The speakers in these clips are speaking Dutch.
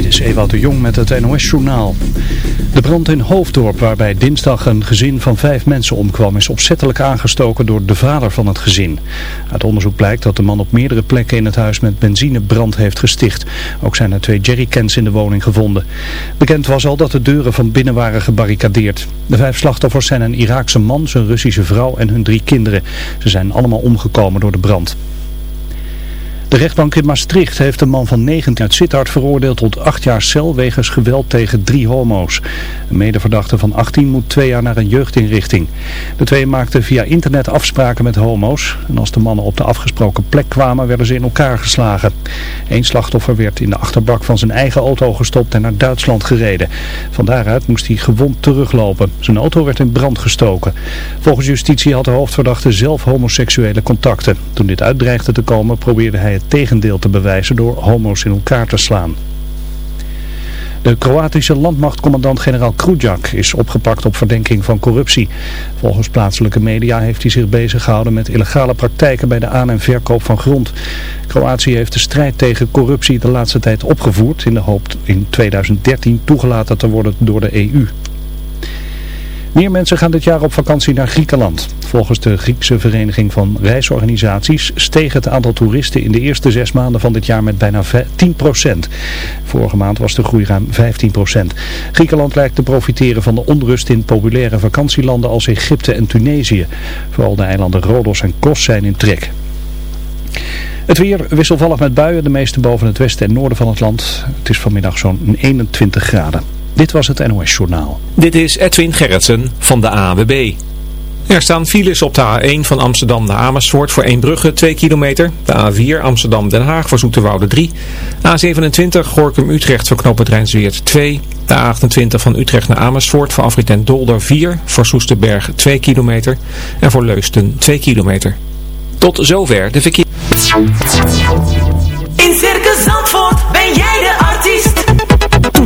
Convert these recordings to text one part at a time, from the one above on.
Dit is Ewout de Jong met het NOS-journaal. De brand in Hoofddorp, waarbij dinsdag een gezin van vijf mensen omkwam, is opzettelijk aangestoken door de vader van het gezin. Uit onderzoek blijkt dat de man op meerdere plekken in het huis met benzine brand heeft gesticht. Ook zijn er twee jerrycans in de woning gevonden. Bekend was al dat de deuren van binnen waren gebarricadeerd. De vijf slachtoffers zijn een Iraakse man, zijn Russische vrouw en hun drie kinderen. Ze zijn allemaal omgekomen door de brand. De rechtbank in Maastricht heeft een man van 19 uit Sittard veroordeeld tot acht jaar cel wegens geweld tegen drie homo's. Een medeverdachte van 18 moet twee jaar naar een jeugdinrichting. De twee maakten via internet afspraken met homo's. En als de mannen op de afgesproken plek kwamen werden ze in elkaar geslagen. Eén slachtoffer werd in de achterbak van zijn eigen auto gestopt en naar Duitsland gereden. Van daaruit moest hij gewond teruglopen. Zijn auto werd in brand gestoken. Volgens justitie had de hoofdverdachte zelf homoseksuele contacten. Toen dit uitdreigde te komen probeerde hij tegendeel te bewijzen door homo's in elkaar te slaan. De Kroatische landmachtcommandant-generaal Krujak is opgepakt op verdenking van corruptie. Volgens plaatselijke media heeft hij zich bezig gehouden met illegale praktijken bij de aan- en verkoop van grond. Kroatië heeft de strijd tegen corruptie de laatste tijd opgevoerd in de hoop in 2013 toegelaten te worden door de EU. Meer mensen gaan dit jaar op vakantie naar Griekenland. Volgens de Griekse Vereniging van Reisorganisaties steeg het aantal toeristen in de eerste zes maanden van dit jaar met bijna 10% Vorige maand was de groei ruim 15% Griekenland lijkt te profiteren van de onrust in populaire vakantielanden als Egypte en Tunesië. Vooral de eilanden Rodos en Kos zijn in trek. Het weer wisselvallig met buien, de meeste boven het westen en noorden van het land. Het is vanmiddag zo'n 21 graden. Dit was het NOS Journaal. Dit is Edwin Gerritsen van de AWB. Er staan files op de A1 van Amsterdam naar Amersfoort voor Eembrugge 2 kilometer. De A4 Amsterdam-Den Haag voor Zoeterwoude 3. A27 Gorkum-Utrecht voor knooppunt Rijnsweert 2. De A28 van Utrecht naar Amersfoort voor Afrit en Dolder 4. Voor Soesterberg 2 kilometer. En voor Leusden 2 kilometer. Tot zover de verkeer. In Circus Zandvoort ben jij de artiest.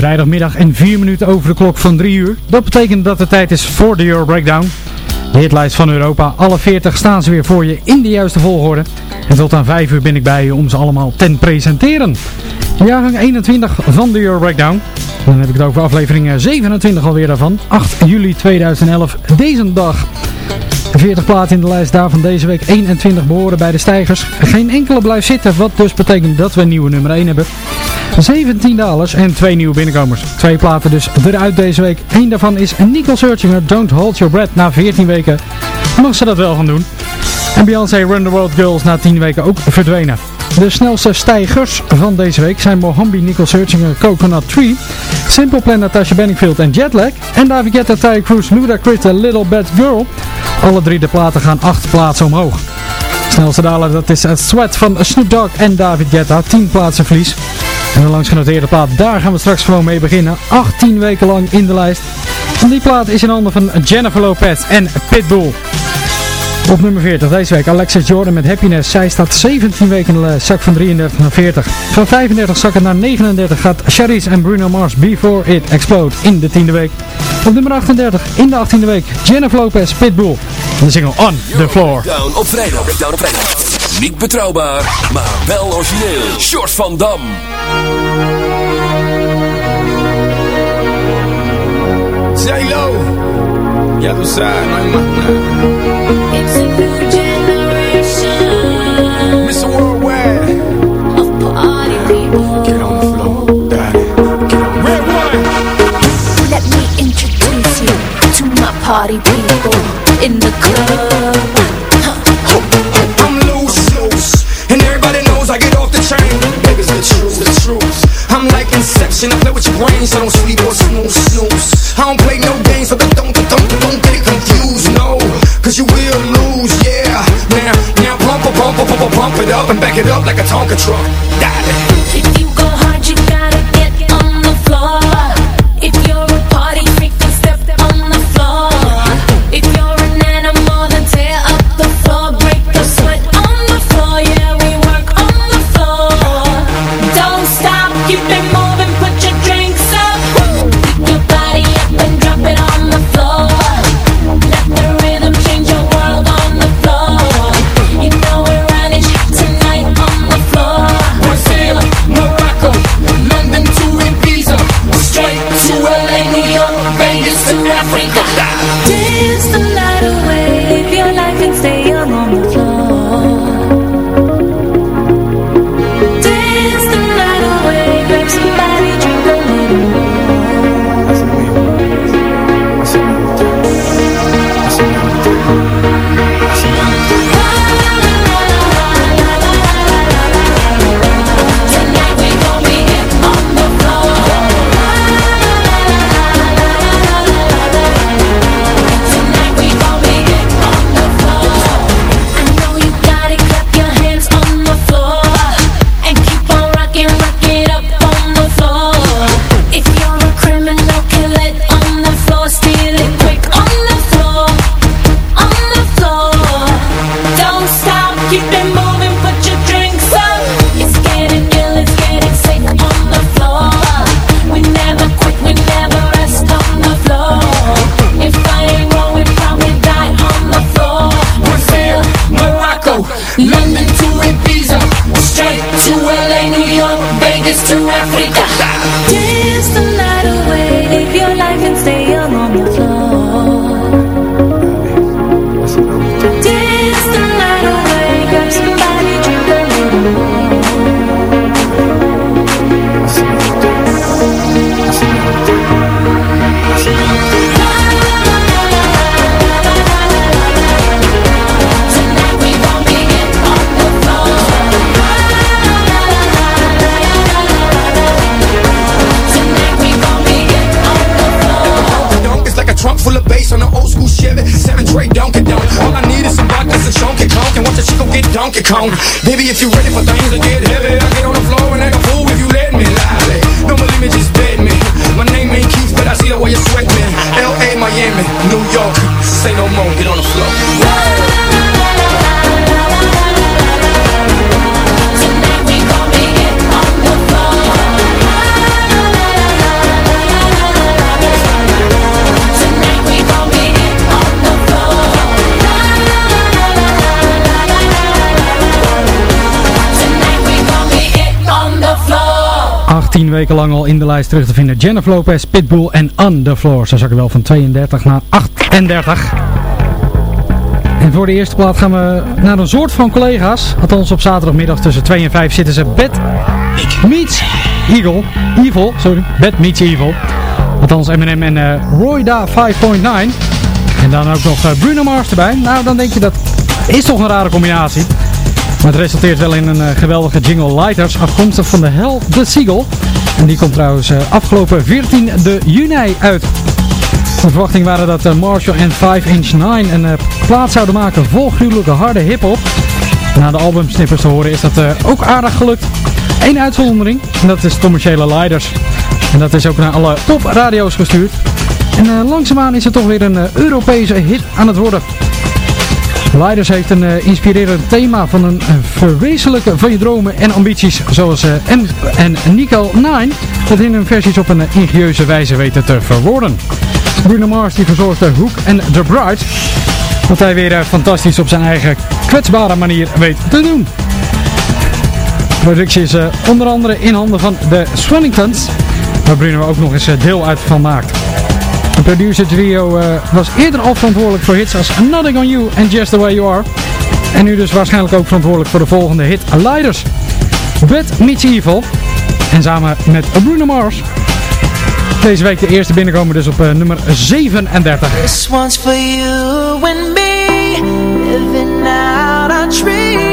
Vrijdagmiddag en 4 minuten over de klok van 3 uur. Dat betekent dat het tijd is voor de Euro Breakdown. De hitlijst van Europa. Alle 40 staan ze weer voor je in de juiste volgorde. En tot aan 5 uur ben ik bij je om ze allemaal ten presenteren. Jaargang 21 van de Euro Breakdown. Dan heb ik het over aflevering 27 alweer daarvan. 8 juli 2011, deze dag. 40 platen in de lijst, daarvan deze week 21 behoren bij de stijgers. Geen enkele blijft zitten, wat dus betekent dat we een nieuwe nummer 1 hebben. 17 dalers en twee nieuwe binnenkomers. Twee platen dus eruit deze week. Eén daarvan is Nicole Searchinger, Don't Hold Your Breath. Na 14 weken mag ze dat wel gaan doen. En Beyoncé Run the World Girls na 10 weken ook verdwenen. De snelste stijgers van deze week zijn Mohambi, Nicole Searchinger, Coconut Tree, Simple Plan, Natasha Benningfield en Jetlag. En David Guetta, Ty Cruz, Ludacris, The Little Bad Girl. Alle drie de platen gaan 8 plaatsen omhoog. Snelste daler dat is Sweat van Snoop Dogg en David Guetta, 10 plaatsen verlies. En de langsgenoteerde plaat, daar gaan we straks gewoon mee beginnen. 18 weken lang in de lijst. En die plaat is in handen van Jennifer Lopez en Pitbull. Op nummer 40 deze week Alexis Jordan met Happiness. Zij staat 17 weken in de zak van 33 naar 40. Van 35 zakken naar 39 gaat Charisse en Bruno Mars Before It Explode in de tiende week. Op nummer 38 in de 18e week Jennifer Lopez Pitbull. De single On The Floor. Breakdown op vrijdag. Breakdown op vrijdag. Niet betrouwbaar, maar wel origineel. Short van Dam. J-Lo, ya tú sabes, no hay más nada. It's a new generation Mr. Worldwide, of party people. get on the floor, daddy, get on. Red one, Let me introduce you to my party people in the club. Inception, I play with your brain, so don't sleep or snooze, snooze. I don't play no games, so don't, don't, don't, don't get it confused, no. Cause you will lose, yeah. Now, now pump, pump, pump, pump, pump, it up and back it up like a Tonka truck. Daddy. If full of bass on an old school Chevy. Seven tray Donkey Donk. All I need is some vodka, some chunky conk, and watch a chico get Donkey Kong. Baby, if you ready for things to get heavy, I get on the floor and act a fool if you let me lie. Don't believe me, just bet me. My name ain't Keith, but I see the way you sweat me. L.A., Miami, New York. Say no more, get on the floor. 18 weken lang al in de lijst terug te vinden. Jennifer Lopez, Pitbull en On The Floor. Ze zakken wel van 32 naar 38. En voor de eerste plaat gaan we naar een soort van collega's. Althans op zaterdagmiddag tussen 2 en 5 zitten ze Bad Meets Eagle. Evil, sorry. Bad Meets Evil. Althans Eminem en uh, Royda 5.9. En dan ook nog uh, Bruno Mars erbij. Nou, dan denk je dat is toch een rare combinatie. Maar het resulteert wel in een uh, geweldige jingle Lighters, afkomstig van de Hell the Seagull. En die komt trouwens uh, afgelopen 14 de juni uit. De verwachting waren dat uh, Marshall en 5 Inch 9 een plaat zouden maken vol gruwelijke harde hip-hop. Na de albumsnippers te horen is dat ook aardig gelukt. Eén uitzondering, en dat is commerciële Lighters. En dat is ook naar alle popradio's gestuurd. En langzaamaan is het toch weer een Europese hit aan het worden. Leiders heeft een uh, inspirerend thema van een verwezenlijken van je dromen en ambities, zoals uh, en, en Nico 9 dat in hun versies op een ingenieuze wijze weten te verwoorden. Bruno Mars die verzorgde Hook en The Bride, wat hij weer fantastisch op zijn eigen kwetsbare manier weet te doen. De productie is onder andere in handen van de Swanningtons, waar Bruno ook nog eens deel uit van maakt. De producer trio uh, was eerder al verantwoordelijk voor hits als Nothing On You en Just The Way You Are. En nu dus waarschijnlijk ook verantwoordelijk voor de volgende hit Leiders. Bad Meets Evil. En samen met Bruno Mars. Deze week de eerste binnenkomen dus op uh, nummer 37. This one's for you and me. Living out our.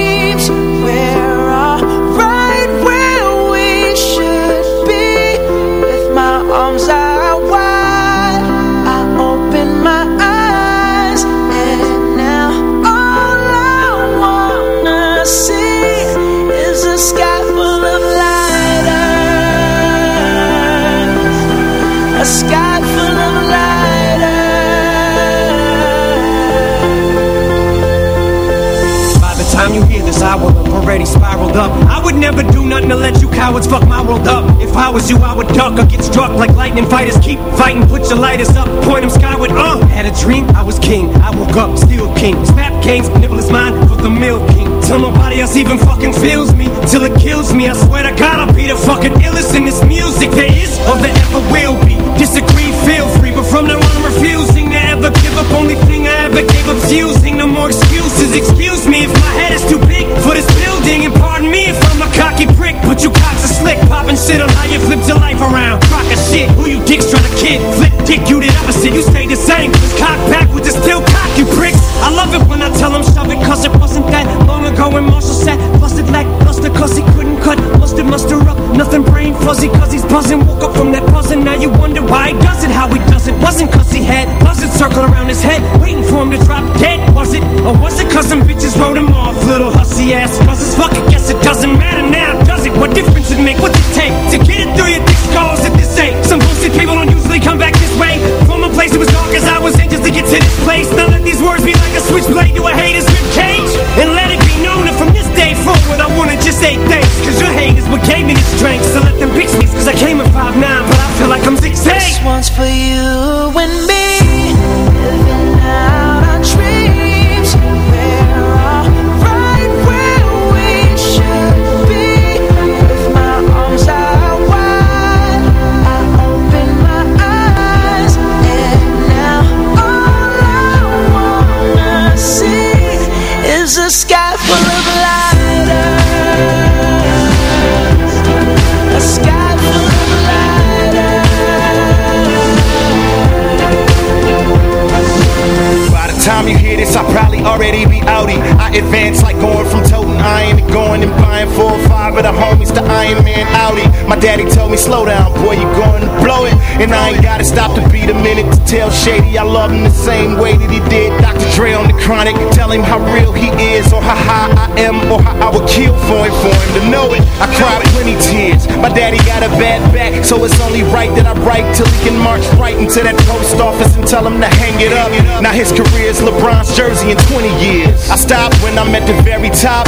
Dream, I was king, I woke up, still king. Snap games, nibble is mine for the milk king Till nobody else even fucking feels me. Till it kills me, I swear to God I'll be the fucking illest in this music There is or there ever will be. Disagree, feel free But from now on I'm refusing to ever give up. Only thing I ever gave up's using. No more excuses, excuse me If my head is too big for this building And pardon me if I'm cocky prick But you cocks are slick. Popping shit on how you flipped your life around. Crock of shit, who you dicks trying to kid? Flip dick, you the opposite. You stay the same Cause cock backwards is still cock, you pricks. I love it when I tell them shove it Cause it wasn't that long ago when Marshall said Busted like buster cause he couldn't cut Mustard muster up, nothing brain fuzzy Cause he's buzzing, woke up from that buzzing Now you wonder why he does it, how he does it Wasn't cause he had buzzards circling around his head Waiting for him to drop dead, was it? Or was it cause some bitches wrote him off? Little hussy ass buzzers, fuck it, guess it doesn't matter now Does it? What difference it make? What's it take to get it through your thick skulls at this ain't Some bullshit people don't usually come back this way. From a place that was dark as I was in just to get to this place. Now let these words be like a switchblade. To a hater's rib cage And let it be known that from this day forward I wanna just say thanks. Cause your hate is what gave me the strength. So let them bitch me Cause I came at 5'9 but I feel like I'm 6'8 This one's for you and me. Living out Is a sky full of lighters A sky full of lighters By the time you hear this, I'll probably already be outie. I advance like going from iron to going and buying four or five of the homies to Iron Man Audi. My daddy told me, slow down, boy, you going to blow it. And I ain't gotta stop to beat a minute to tell Shady I love him the same way that he did Dr. Dre on the chronic. Tell him how real he is, or how high I am, or how I would kill for him, for him to know it. I cried plenty tears. My daddy got a bad back, so it's only right that I write till he can march right into that post office and tell him to hang it up. Now his career's LeBron's jersey in 20 years. I stopped when I'm at the very top.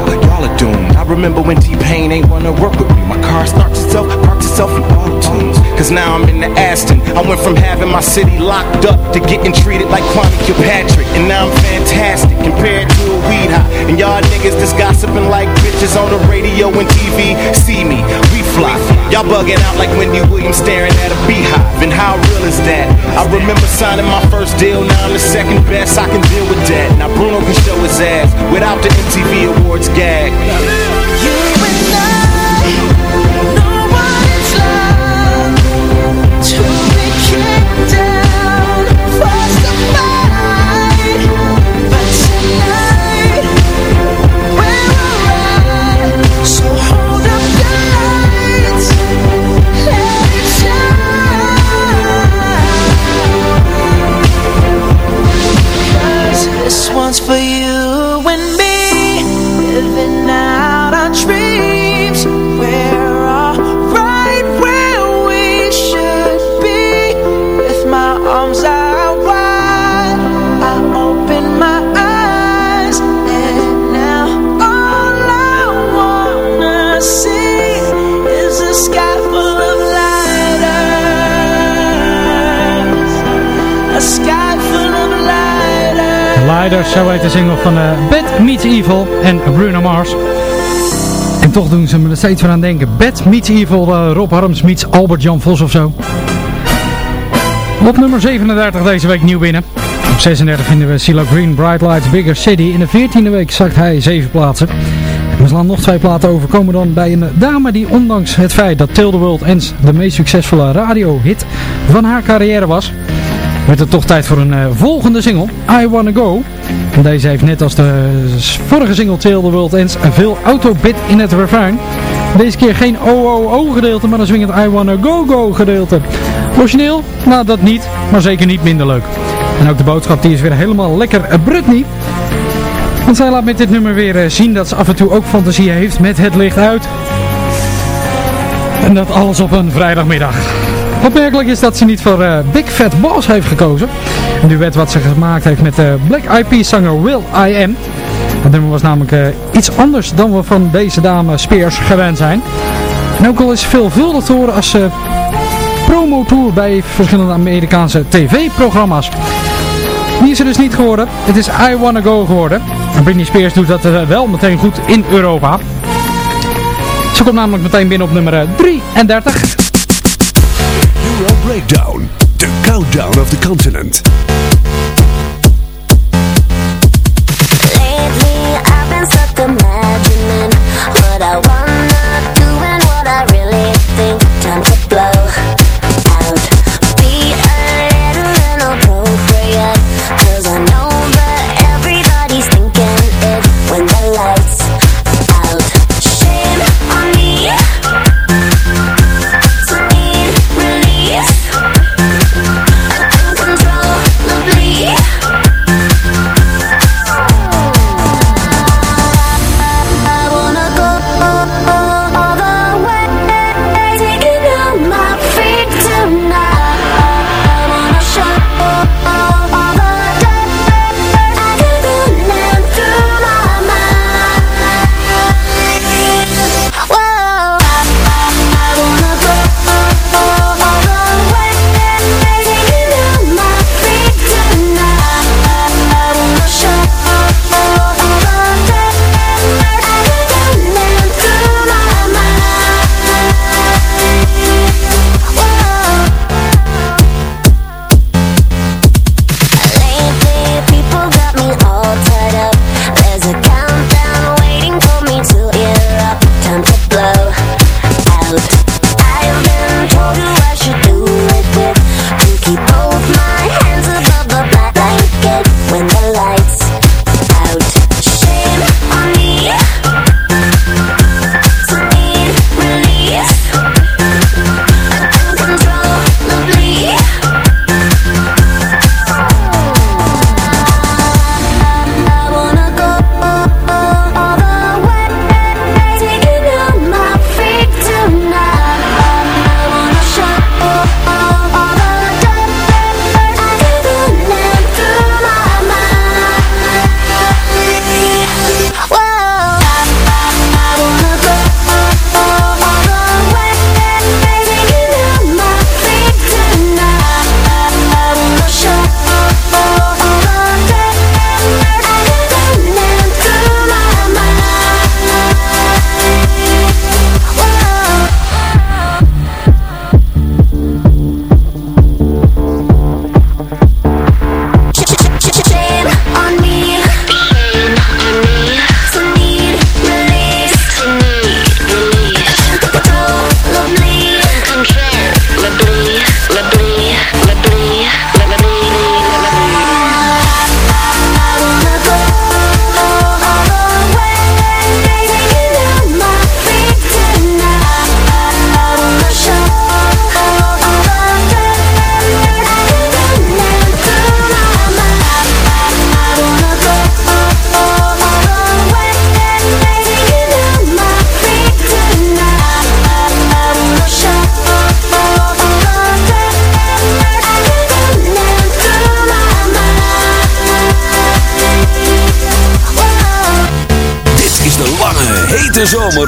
Y'all are doomed. I remember when T-Pain ain't wanna work with me. My car starts itself, parks itself in auto tunes. Cause now I'm in the Aston. I went from having my city locked up to getting treated like Kwame Kilpatrick. And now I'm fantastic compared to a weed high. And y'all niggas just gossiping like bitches on the radio and TV. See me, we fly. Y'all bugging out like Wendy Williams staring at a beehive. And how real is that? I remember signing my first deal, now I'm the second best. I can deal with that. Now Bruno can show his ass without the MTV Awards gag. Zo heet de single van eh Bad Meets Evil en Bruno Mars. En toch doen ze me er steeds weer aan denken. Bad Meets Evil, eh, Rob Harms meets Albert Jan Vos of zo. Op nummer 37 deze week nieuw binnen. Op 36 vinden we CeeLo Green, Bright Lights, Bigger City. In de 14e week zakt hij 7 plaatsen. We slaan nog twee platen over. Komen dan bij een dame die ondanks het feit dat Till the World Ends de meest succesvolle radiohit van haar carrière was werd het toch tijd voor een eh, volgende single, I Wanna Go. Deze heeft net als de vorige single Till the World Ends veel autobit in het refrein. Deze keer geen OOO gedeelte, maar een zwingend I Wanna Go Go gedeelte. Origineel? Nou dat niet, maar zeker niet minder leuk. En ook de boodschap die is weer helemaal lekker eh, Britney. Want zij laat met dit nummer weer eh, zien dat ze af en toe ook fantasie heeft met het licht uit. En dat alles op een vrijdagmiddag. Opmerkelijk is dat ze niet voor eh, Big Fat Boss heeft gekozen. Een duet wat ze gemaakt heeft met de Black Eyed Peas zanger Will I Am. Het nummer was namelijk eh, iets anders dan we van deze dame Spears gewend zijn. En ook al is veelvuldig te horen als uh, promotour bij verschillende Amerikaanse tv-programma's. Die is er dus niet geworden. Het is I Wanna Go geworden. En Britney Spears doet dat eh, wel meteen goed in Europa. Ze komt namelijk meteen binnen op nummer eh, 33. Breakdown, the countdown of the continent.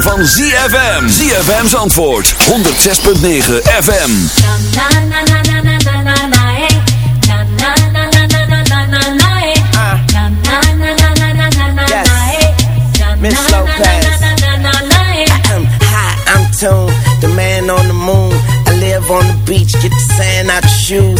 Van ZFM. ZFM's antwoord, 106.9 FM. Na na na na na na na na. Na na na na na na na na na. Na na na na na na na na Yes. na. Na Miss na na Lopez. na na na na na. I'm high, I'm tuned, the man on the moon. I live on the beach, get the sand out your shoes.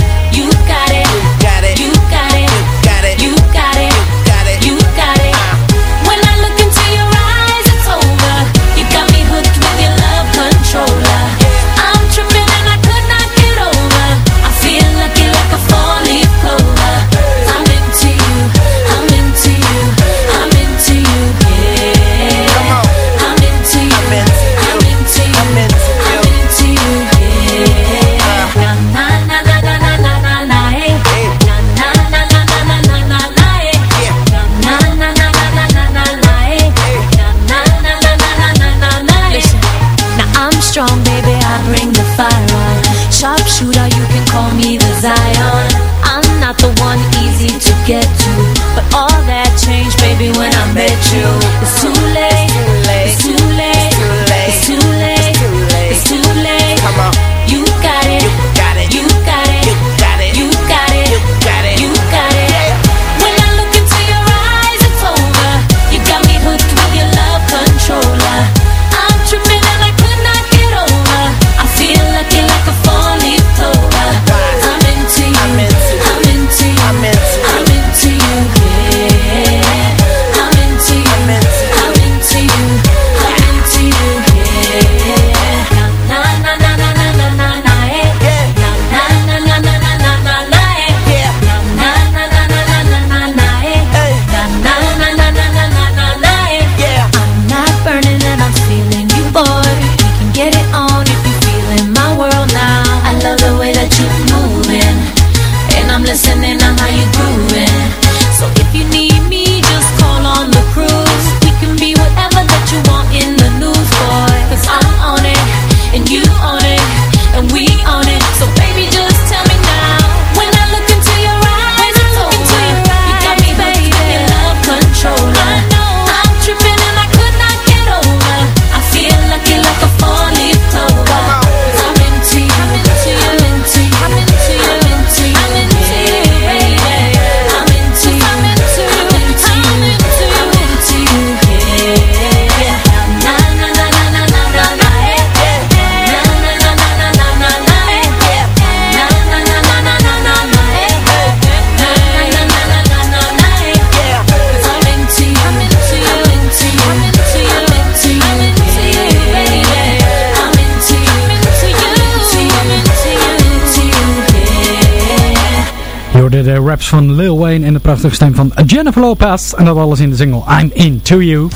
raps van Lil Wayne en de prachtige stem van Jennifer Lopez. En dat alles in de single I'm Into You.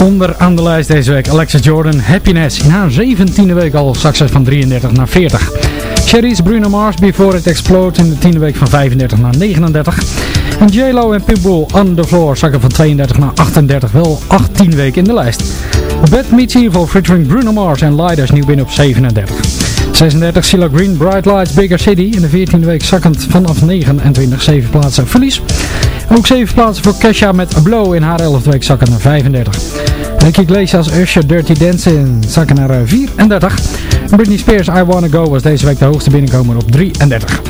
Onder aan de lijst deze week Alexa Jordan, Happiness. In haar 17e week al succes van 33 naar 40. Cherries, Bruno Mars, Before It Explodes in de tiende week van 35 naar 39. En J-Lo en Pitbull, On The Floor, zakken van 32 naar 38. Wel 18 weken in de lijst. Bad Meets Evil featuring Bruno Mars en Liders nieuw binnen op 37. 36 Silla Green, Bright Lights, Bigger City. In de 14e week zakkend vanaf 29, 7 plaatsen verlies. Ook 7 plaatsen voor Kesha met Blow in haar 11e week zakken naar 35. Ricky Iglesias, Usher, Dirty Dancing zakken naar eh, 34. Britney Spears, I Wanna Go was deze week de hoogste binnenkomer op 33.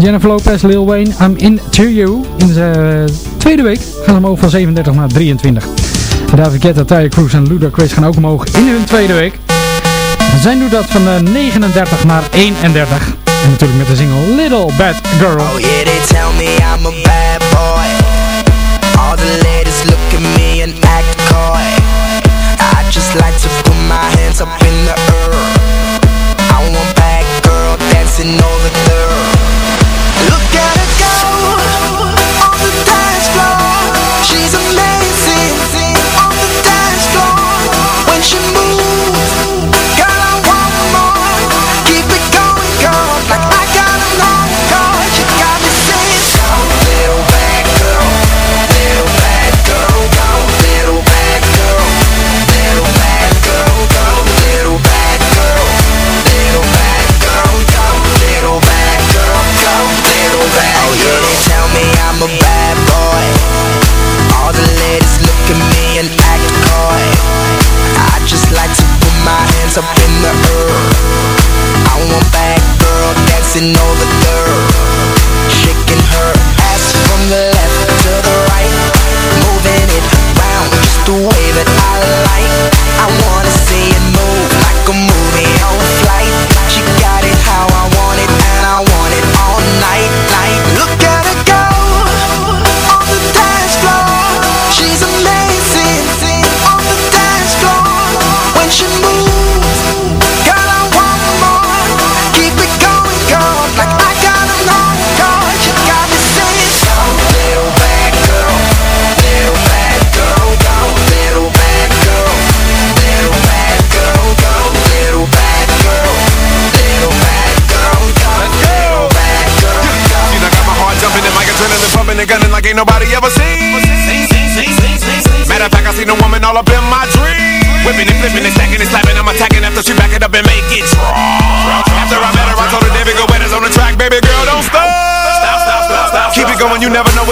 Jennifer Lopez, Lil Wayne, I'm Into You. In de eh, tweede week gaan ze omhoog van 37 naar 23. David Guetta, Tyre Cruz en Ludacris gaan ook omhoog in hun tweede week. Zij doet dat van eh, 39 naar 31. En natuurlijk met de single Little Bad Girl. Oh yeah, they tell me I'm a bad boy. All the ladies look at me and act coy. I just like to put my hands up in the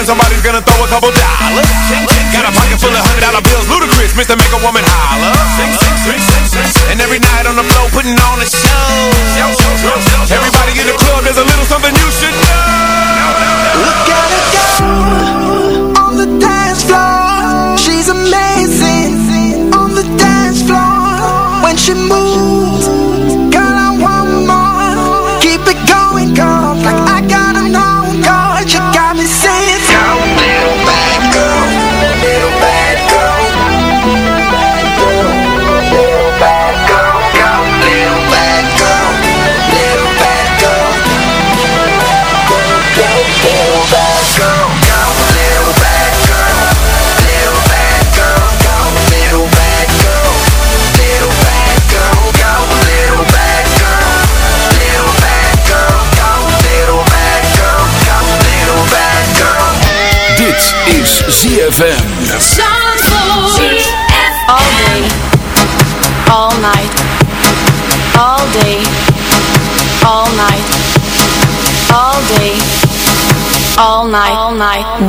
hoping somebody's gonna throw a couple dollars. Got a pocket full of hundred dollar bills, ludicrous, Mr. Make a Woman holler. And every night on the floor, putting on a show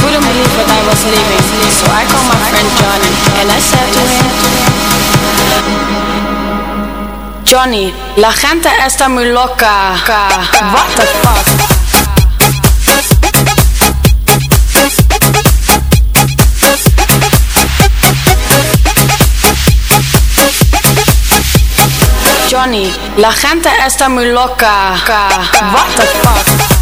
Couldn't believe I was so I called my friend Johnny and I said to him, Johnny, la gente está muy loca. What the fuck? Johnny, la gente está muy loca. What the fuck?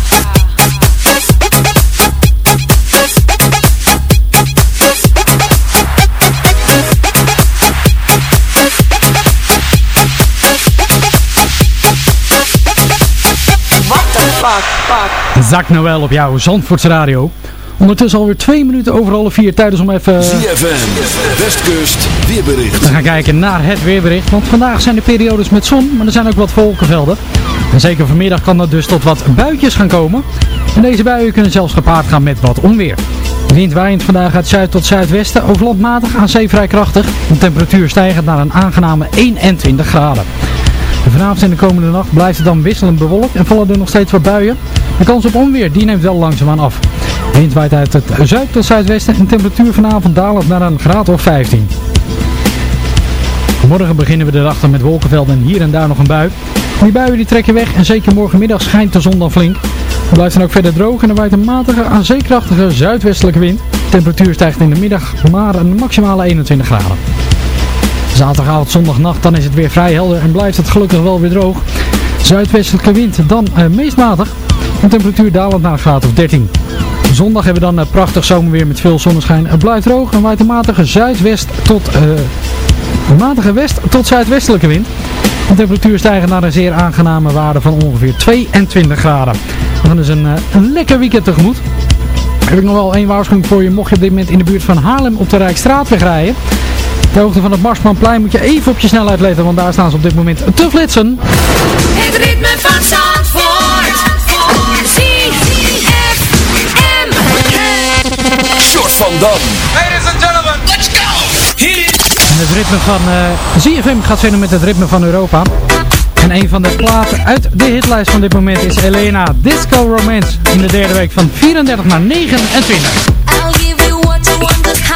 Fuck? Zak nou wel op jouw Zandvoortse radio. Ondertussen alweer twee minuten over alle vier tijdens om even ZFM, Westkust, weerbericht. te gaan kijken naar het weerbericht. Want vandaag zijn er periodes met zon, maar er zijn ook wat wolkenvelden. En zeker vanmiddag kan er dus tot wat buitjes gaan komen. En deze buien kunnen zelfs gepaard gaan met wat onweer. De wind waaiend vandaag uit zuid tot zuidwesten, over landmatig aan zee vrij krachtig. De temperatuur stijgt naar een aangename 21 graden. Vanavond en de komende nacht blijft het dan wisselend bewolkt en vallen er nog steeds wat buien. De kans op onweer die neemt wel langzaamaan af. De wind waait uit het zuid tot zuidwesten en de temperatuur vanavond dalend naar een graad of 15. Morgen beginnen we de dag dan met wolkenvelden en hier en daar nog een bui. Die buien die trekken weg en zeker morgenmiddag schijnt de zon dan flink. Het blijft dan ook verder droog en er waait een matige aan zeekrachtige zuidwestelijke wind. De temperatuur stijgt in de middag maar een maximale 21 graden. Zaterdagavond, zondagnacht, dan is het weer vrij helder en blijft het gelukkig wel weer droog. Zuidwestelijke wind dan eh, meest matig. En temperatuur dalend naar graad of 13. Zondag hebben we dan eh, prachtig zomerweer met veel zonneschijn. Het blijft droog en waait een matige zuidwest tot eh, matige west tot zuidwestelijke wind. De temperatuur stijgt naar een zeer aangename waarde van ongeveer 22 graden. We gaan dus een, een lekker weekend tegemoet. Heb ik nog wel één waarschuwing voor je. Mocht je op dit moment in de buurt van Haarlem op de Rijkstraatweg rijden. Ter hoogte van het Marsmanplein moet je even op je snelheid letten. Want daar staan ze op dit moment te flitsen. Het ritme van Zandvoort. ZFM. Short van Dam. Ladies and gentlemen, let's go. Hit it. En het ritme van eh ZFM gaat verder met het ritme van Europa. En een van de platen uit de hitlijst van dit moment is Elena Disco Romance. In de derde week van 34 naar 29. I'll give you what you want,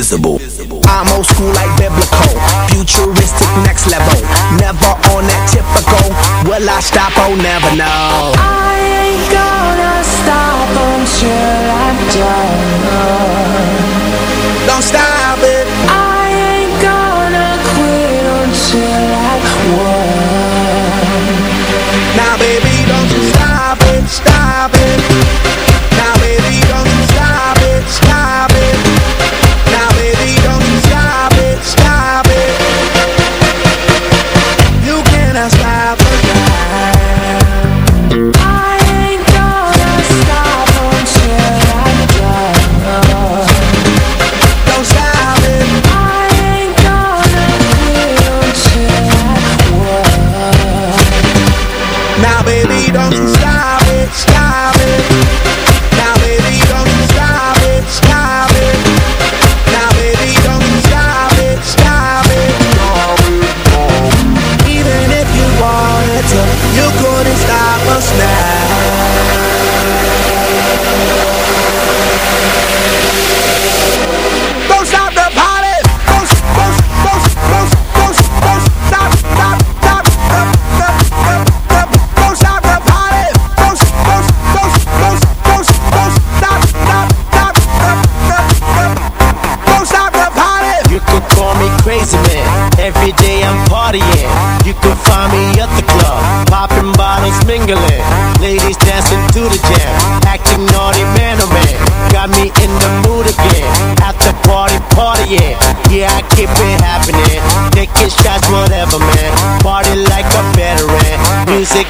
invisible. I'm old school like biblical, futuristic next level. Never on that typical. Will I stop? Oh, never know. I ain't gonna stop until I'm done. Don't stop it. I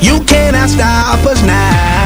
You cannot stop us now.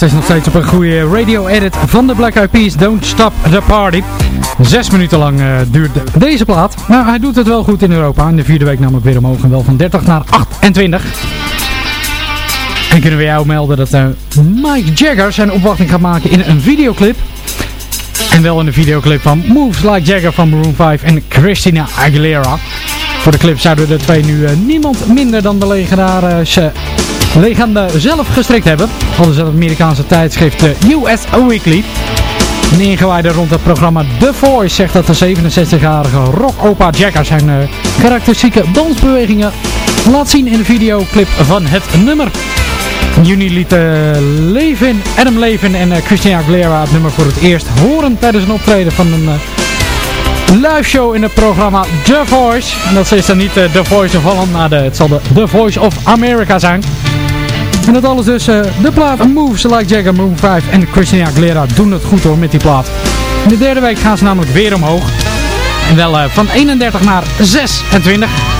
Is nog steeds op een goede radio-edit van de Black Eyed Peas, Don't Stop the Party. Zes minuten lang eh, duurt de- deze plaat. Maar hij doet het wel goed in Europa. In de vierde week namelijk weer omhoog en wel van 30 naar 28. En kunnen we jou melden dat eh, Mike Jagger zijn opwachting gaat maken in een videoclip. En wel in de videoclip van Moves Like Jagger van Maroon 5 en Christina Aguilera. Voor de clip zouden de twee nu eh, niemand minder dan de legendarische legende zelf gestrikt hebben. Ze het Amerikaanse tijdschrift US Weekly. Een ingewijde rond het programma The Voice zegt dat de 67-jarige rock-opa Jagger zijn uh, karakteristieke dansbewegingen laat zien in de videoclip van het nummer. Juni lieten Levin, Adam Levin en uh, Christina Aguilera het nummer voor het eerst horen tijdens een optreden van een live show in het programma The Voice. En dat is dan niet uh, The Voice of Holland, maar de, het zal de The Voice of America zijn. En dat alles dus uh, de plaat Moves Like Jagger, Move 5 en Christina Aguilera doen het goed hoor met die plaat. In de derde week gaan ze namelijk weer omhoog. En wel van 31 naar 26.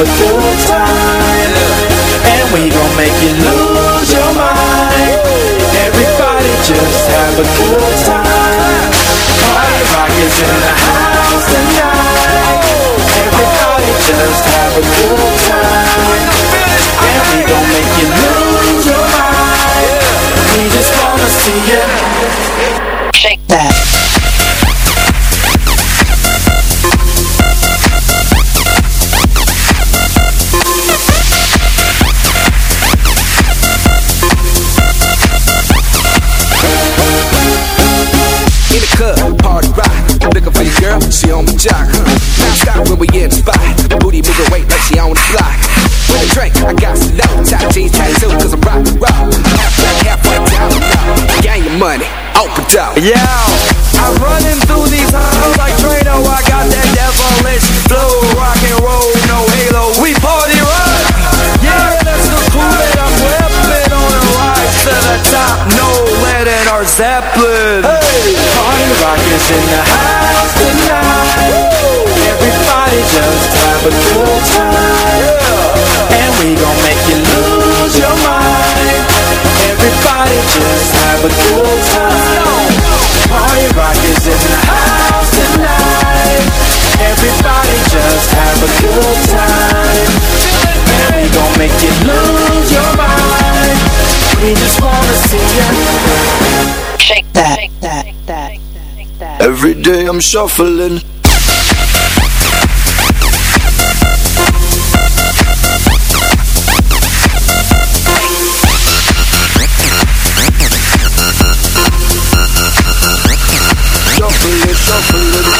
for two time And we gon' make you lose your mind. Everybody just have a good time. Party rock is in the house tonight. Everybody just have a good time. Yeah, I'm running through these halls like Trano. I got that devilish flow, rock and roll, no halo. We party rock. Yeah, that's the cool that I'm whipping on a rise to the top. No lead in our Zeppelin. Hey, party rock is in the house tonight. Everybody just have a good time. And we gon' make you lose your mind. Everybody just have a good have a good time. And we gon' make you lose your mind. We just wanna see you shake that. Shake that. Every day I'm shuffling. Shuffle it, shuffle it.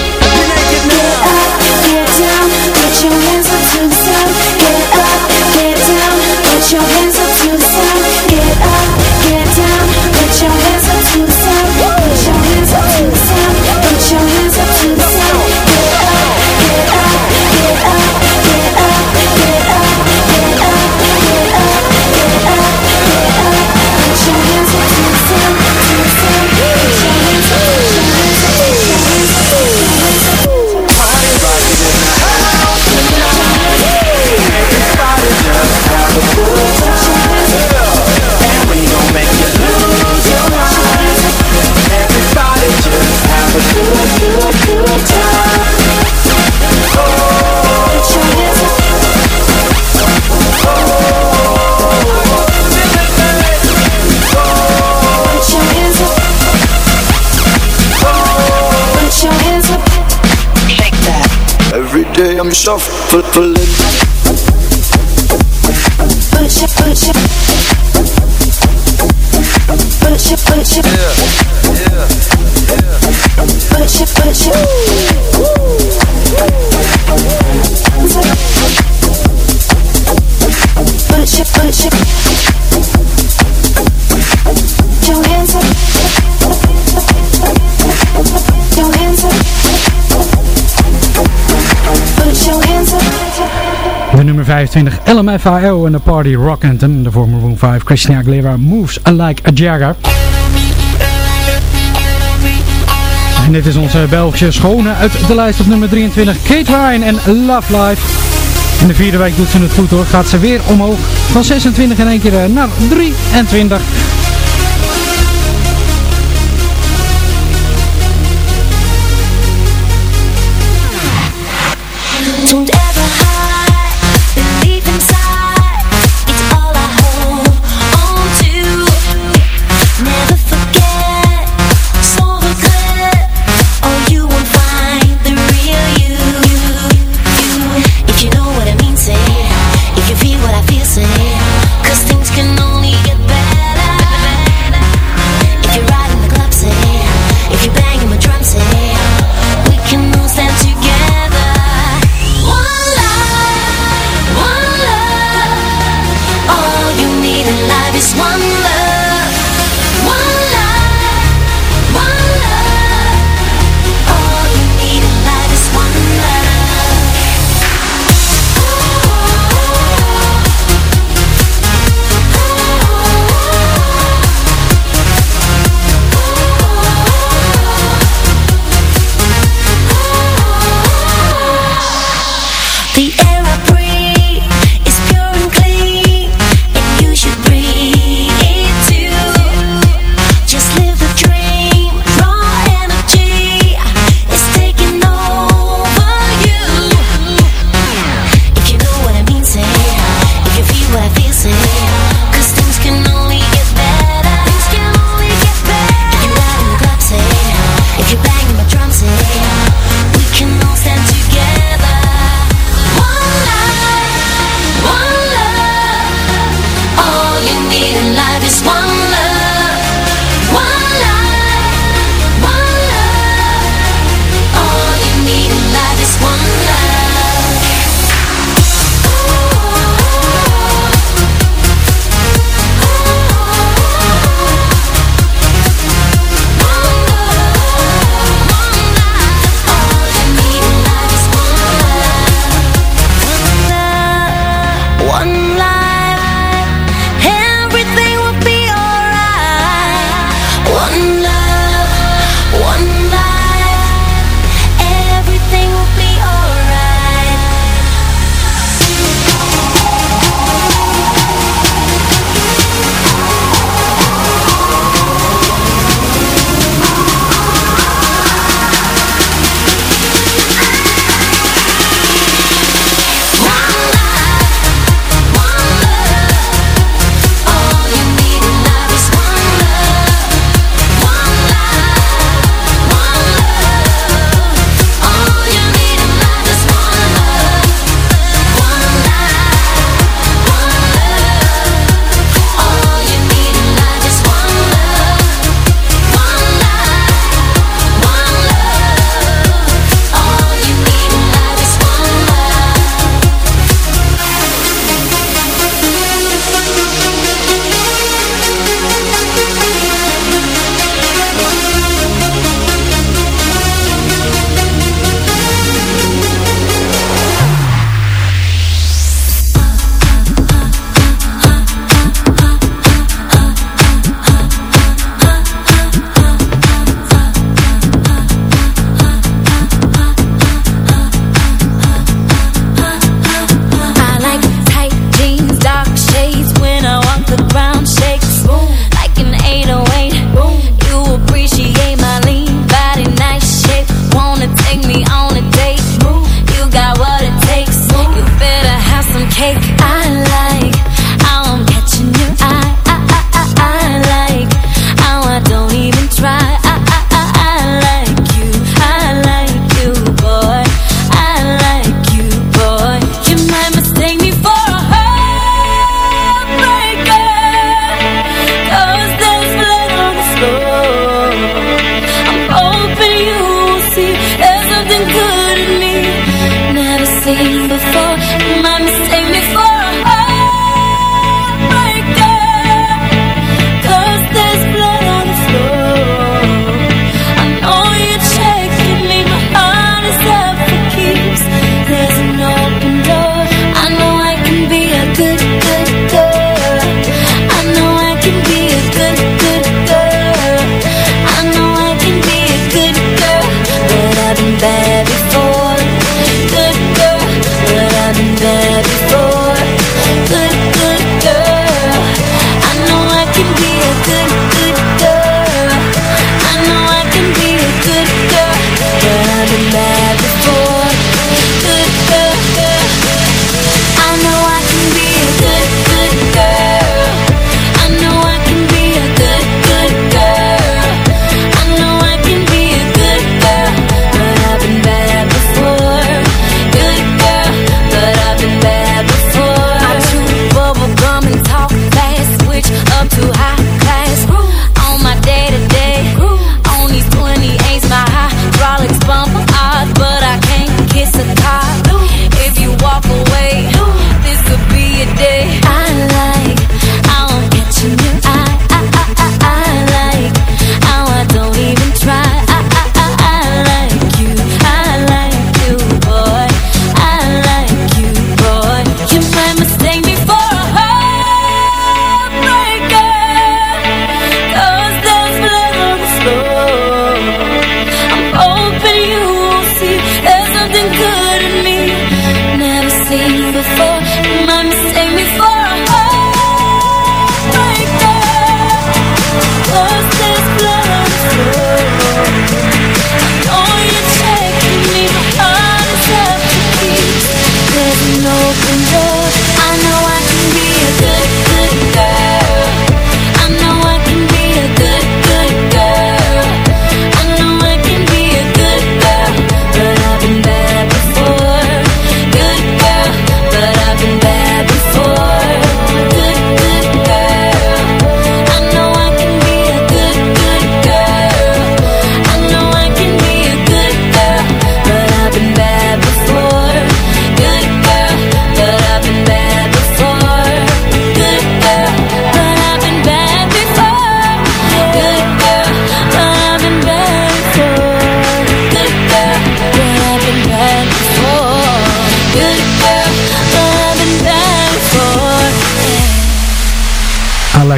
I'm shuffling. me it. 25 LMFAO en de Party Rock Anthem. De Formula 1 5 Christina Aguilera Moves Like a Jagger. En dit is onze Belgische schone uit de lijst op nummer 23. Kate Ryan en Love Life. In de vierde week doet ze het goed hoor. Gaat ze weer omhoog. Van 26 in één keer eh, naar 23.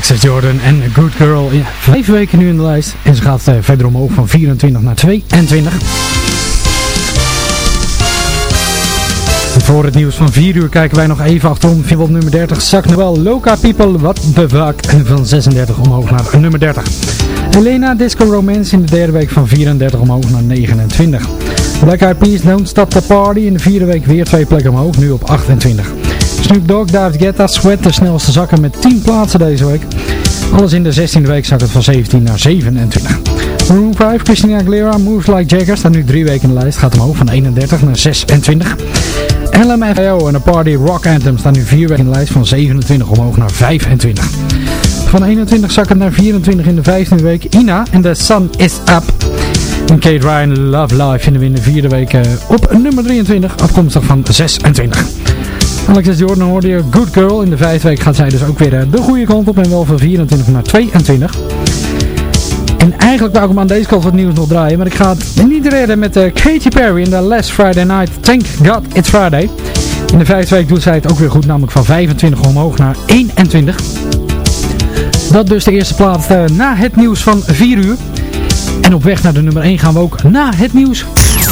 Alexis Jordan en Good Girl. Ja, vijf weken nu in de lijst. En ze gaat uh, verder omhoog van 24 naar 22. Voor het nieuws van 4 uur kijken wij nog even achterom. Vinden we op nummer 30 Zak Noel Loca People, Fuck. En van 36 omhoog naar nummer 30. Helena Disco Romance in de derde week van 34 omhoog naar 29. Black Eyed Peas Don't Stop the Party in de vierde week weer twee plekken omhoog, nu op 28. Snoop Dogg, David Guetta, Sweat, de snelste zakken met 10 plaatsen deze week. Alles in de 16e week zak het van 17 naar 27. Room 5, Christina Aguilera, Moves Like Jagger, staat nu drie weken in de lijst, gaat omhoog van 31 naar 26. LMFAO en de Party Rock Anthem staan nu vier weken in de lijst van 27 omhoog naar 25. Van 21 zakken naar 24 in de 15e week. Ina en The Sun Is Up. En Kate Ryan Love Life vinden we in de vierde week op nummer 23, afkomstig van 26. Alexis Jordan hoorde je Good Girl. In de vijfde week gaat zij dus ook weer de goede kant op en wel van 24 naar 22. En eigenlijk wou ik hem aan deze kant het nieuws nog draaien, maar ik ga het niet redden met uh, Katy Perry in de Last Friday Night. Thank God It's Friday. In de vijfde week doet zij het ook weer goed, namelijk van 25 omhoog naar 21. Dat dus de eerste plaats uh, na het nieuws van 4 uur. En op weg naar de nummer 1 gaan we ook na het nieuws.